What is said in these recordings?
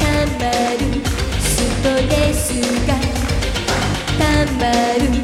たまるストレスがた。まる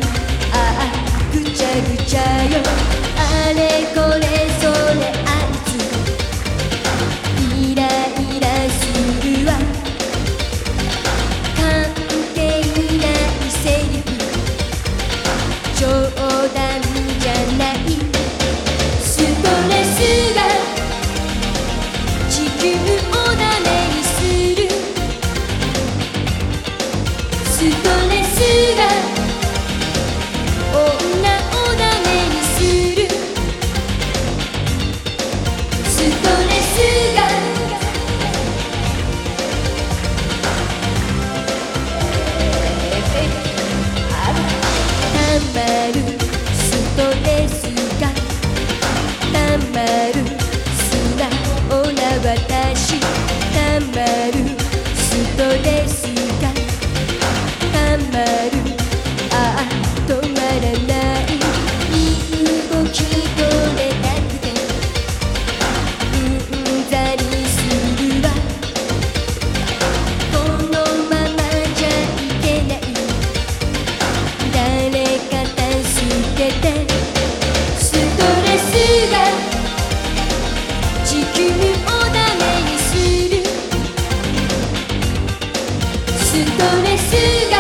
ストレスが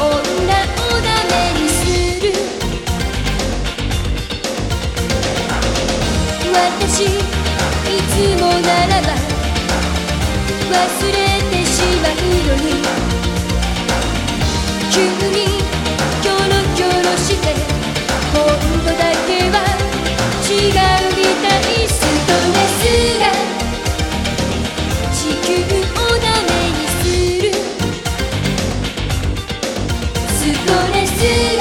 女をダメにする。私いつもならば忘れてしまうのにこれす